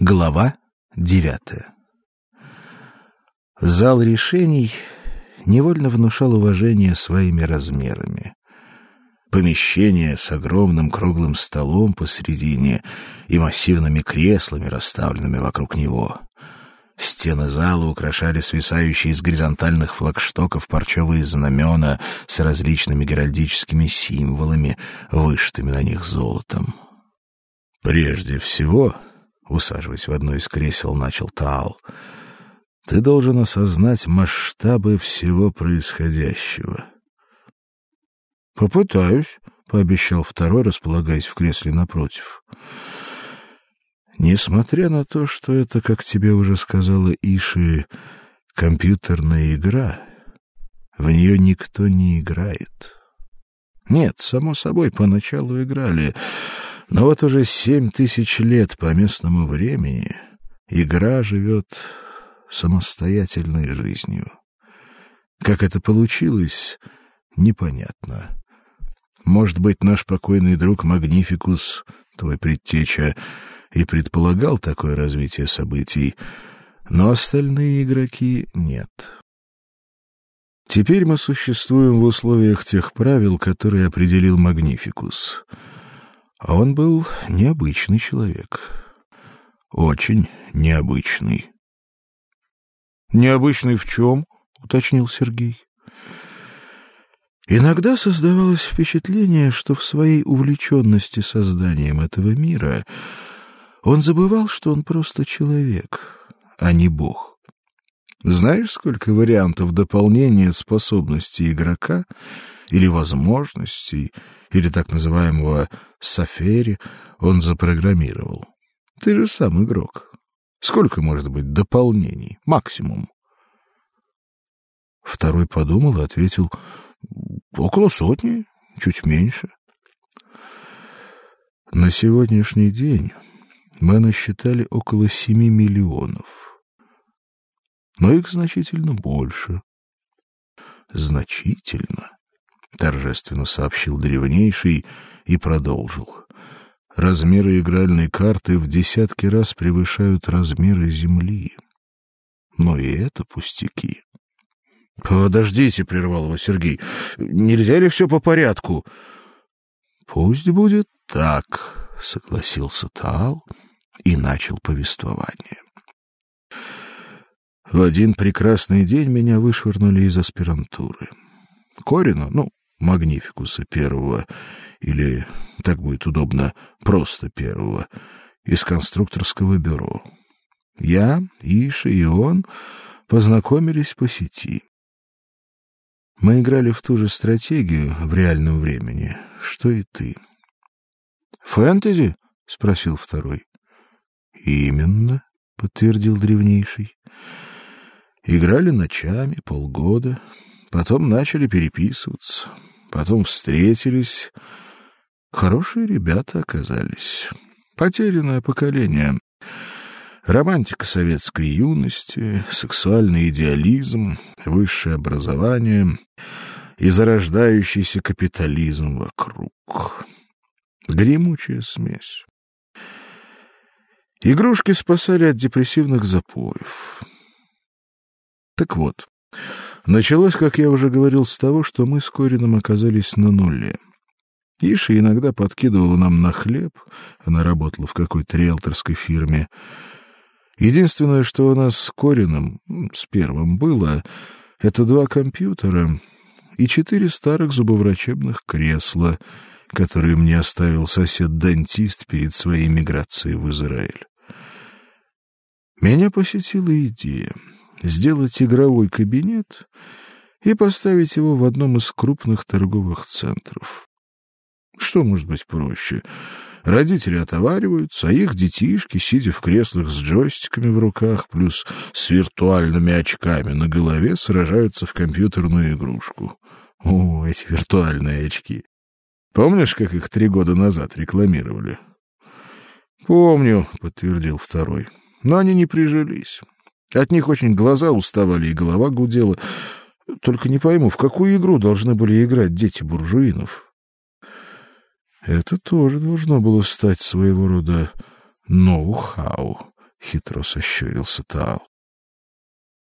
Глава девятая. Зал решений невольно внушал уважение своими размерами. Помещение с огромным круглым столом посредине и массивными креслами, расставленными вокруг него. Стены зала украшали свисающие из горизонтальных флагштоков парчевые знамена с различными геральдическими символами, вышитыми на них золотом. Прежде всего, усаживаясь в одно из кресел, начал Таал. Ты должен осознать масштабы всего происходящего. Попытаюсь, пообещал второй, располагаясь в кресле напротив. Несмотря на то, что это, как тебе уже сказала Иши, компьютерная игра, в нее никто не играет. Нет, само собой, поначалу играли, но вот уже семь тысяч лет по местному времени игра живет самостоятельной жизнью. Как это получилось, непонятно. Может быть, наш покойный друг Магнификус, твой предтеча, и предполагал такое развитие событий, но остальные игроки нет. Теперь мы существуем в условиях тех правил, которые определил Магнификус — а он был необычный человек. Очень необычный. Необычный в чем? уточнил Сергей. Иногда создавалось впечатление, что в своей увлеченности созданием этого мира он забывал, что он просто человек, а не бог. Знаешь, сколько вариантов дополнения способностей игрока или возможностей или так называемого сафери он запрограммировал. Ты же сам игрок. Сколько может быть дополнений? Максимум. Второй подумал и ответил: около сотни, чуть меньше. На сегодняшний день мы насчитали около семи миллионов. Но их значительно больше. Значительно торжественно сообщил древнейший и продолжил. Размеры игральной карты в десятки раз превышают размеры земли. Но и это пустяки. Подождите, прервал его Сергей. Нельзя ли все по порядку? Пусть будет так, согласился Тал и начал повествование. В один прекрасный день меня вышвырнули из аспирантуры. Корина, ну, Магнификуса первого, или, так будет удобно, просто первого, из конструкторского бюро. Я, Иша и он познакомились по сети. Мы играли в ту же стратегию в реальном времени, что и ты. Фэнтези? спросил второй. Именно, подтвердил древнейший. Играли ночами полгода, потом начали переписываться. Потом встретились. Хорошие ребята оказались. Потерянное поколение. Романтика советской юности, сексуальный идеализм, высшее образование и зарождающийся капитализм вокруг. Гремучая смесь. Игрушки спасали от депрессивных запоев. Так вот, Началось, как я уже говорил, с того, что мы с Корином оказались на нуле. Иша иногда подкидывала нам на хлеб, она работала в какой-то риэлторской фирме. Единственное, что у нас с Корином, с первым было, это два компьютера и четыре старых зубоврачебных кресла, которые мне оставил сосед-дантист перед своей миграцией в Израиль. Меня посетила идея — сделать игровой кабинет и поставить его в одном из крупных торговых центров. Что может быть проще? Родители отовариваются, а их детишки, сидя в креслах с джойстиками в руках, плюс с виртуальными очками на голове, сражаются в компьютерную игрушку. О, эти виртуальные очки. Помнишь, как их три года назад рекламировали? Помню, подтвердил второй. Но они не прижились. От них очень глаза уставали и голова гудела. Только не пойму, в какую игру должны были играть дети буржуинов? Это тоже должно было стать своего рода ноу-хау, хитро сощурился Таал.